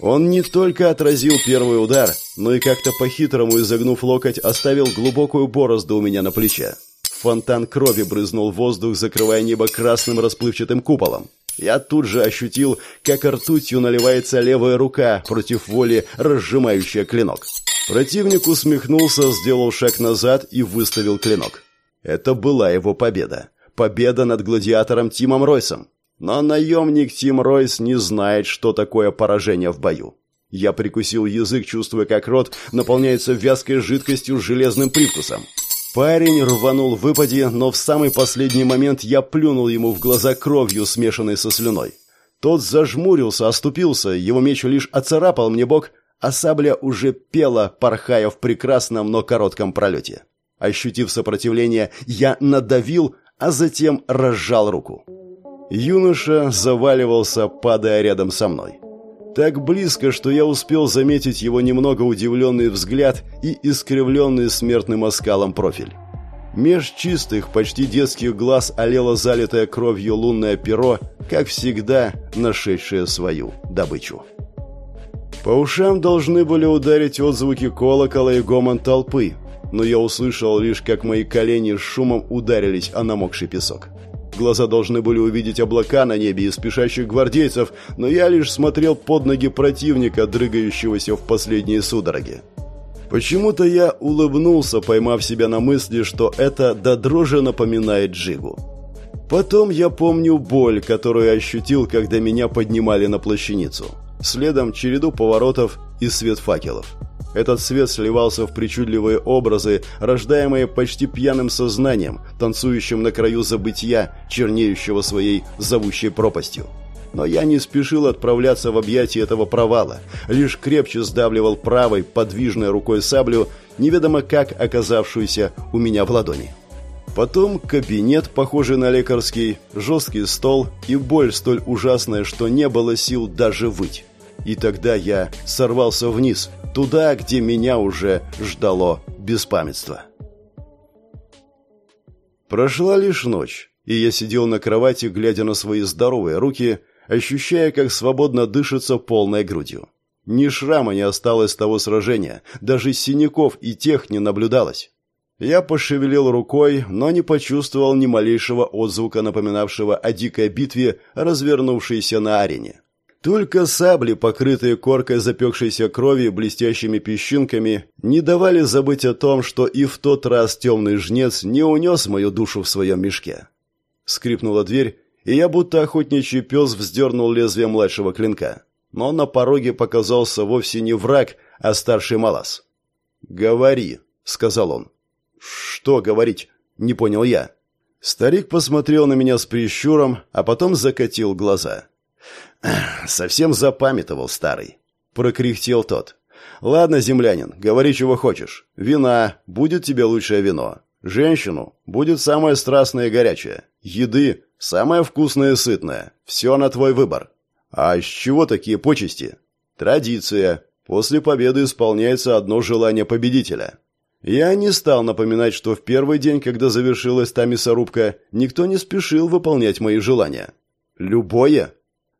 Он не только отразил первый удар, но и как-то по-хитрому, изогнув локоть, оставил глубокую борозду у меня на плече. Фонтан крови брызнул воздух, закрывая небо красным расплывчатым куполом. Я тут же ощутил, как ртутью наливается левая рука против воли, разжимающая клинок. Противник усмехнулся, сделал шаг назад и выставил клинок. Это была его победа победа над гладиатором Тимом Ройсом. Но наемник Тим Ройс не знает, что такое поражение в бою. Я прикусил язык, чувствуя, как рот наполняется вязкой жидкостью с железным привкусом. Парень рванул в выпаде, но в самый последний момент я плюнул ему в глаза кровью, смешанной со слюной. Тот зажмурился, оступился, его меч лишь оцарапал мне бок, а сабля уже пела, порхая в прекрасном, но коротком пролете. Ощутив сопротивление, я надавил, а затем разжал руку. Юноша заваливался, падая рядом со мной. Так близко, что я успел заметить его немного удивленный взгляд и искривленный смертным оскалом профиль. Меж чистых, почти детских глаз олело залитое кровью лунное перо, как всегда, нашедшее свою добычу. По ушам должны были ударить отзвуки колокола и гомон толпы, но я услышал лишь, как мои колени с шумом ударились о намокший песок. Глаза должны были увидеть облака на небе и спешащих гвардейцев, но я лишь смотрел под ноги противника, дрыгающегося в последние судороги. Почему-то я улыбнулся, поймав себя на мысли, что это до дрожи напоминает Джигу. Потом я помню боль, которую ощутил, когда меня поднимали на плащаницу. Следом череду поворотов и свет факелов. Этот свет сливался в причудливые образы, рождаемые почти пьяным сознанием, танцующим на краю забытия, чернеющего своей зовущей пропастью. Но я не спешил отправляться в объятия этого провала, лишь крепче сдавливал правой, подвижной рукой саблю, неведомо как оказавшуюся у меня в ладони. Потом кабинет, похожий на лекарский, жесткий стол и боль столь ужасная, что не было сил даже выть. И тогда я сорвался вниз, туда, где меня уже ждало беспамятство. Прошла лишь ночь, и я сидел на кровати, глядя на свои здоровые руки, ощущая, как свободно дышится полной грудью. Ни шрама не осталось того сражения, даже синяков и тех не наблюдалось. Я пошевелил рукой, но не почувствовал ни малейшего отзвука, напоминавшего о дикой битве, развернувшейся на арене. Только сабли, покрытые коркой запекшейся крови блестящими песчинками, не давали забыть о том, что и в тот раз темный жнец не унес мою душу в своем мешке. Скрипнула дверь, и я, будто охотничий пес, вздернул лезвие младшего клинка. Но на пороге показался вовсе не враг, а старший малас. «Говори», — сказал он. «Что говорить?» — не понял я. Старик посмотрел на меня с прищуром, а потом закатил глаза. «Совсем запамятовал старый», — прокряхтел тот. «Ладно, землянин, говори, чего хочешь. Вина, будет тебе лучшее вино. Женщину, будет самое страстное и горячее. Еды, самое вкусное и сытное. Все на твой выбор. А с чего такие почести? Традиция. После победы исполняется одно желание победителя». Я не стал напоминать, что в первый день, когда завершилась та мясорубка, никто не спешил выполнять мои желания. «Любое?»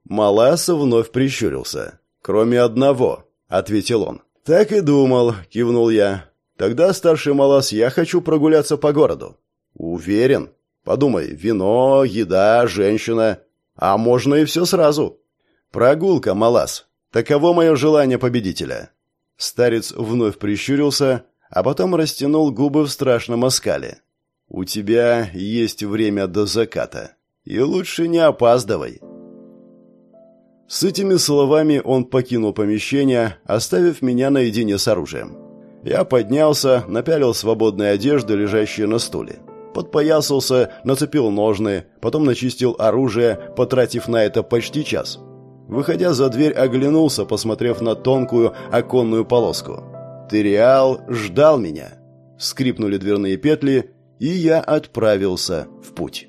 Маласа вновь прищурился. «Кроме одного», — ответил он. «Так и думал», — кивнул я. «Тогда, старший Малас, я хочу прогуляться по городу». «Уверен?» Подумай, вино, еда, женщина. А можно и все сразу. Прогулка, малас. Таково мое желание победителя. Старец вновь прищурился, а потом растянул губы в страшном оскале. «У тебя есть время до заката, и лучше не опаздывай». С этими словами он покинул помещение, оставив меня наедине с оружием. Я поднялся, напялил свободные одежды, лежащие на стуле. Подпоясался, нацепил ножны, потом начистил оружие, потратив на это почти час. Выходя за дверь, оглянулся, посмотрев на тонкую оконную полоску. Териал ждал меня. Скрипнули дверные петли, и я отправился в путь.